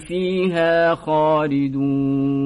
فيها خالدون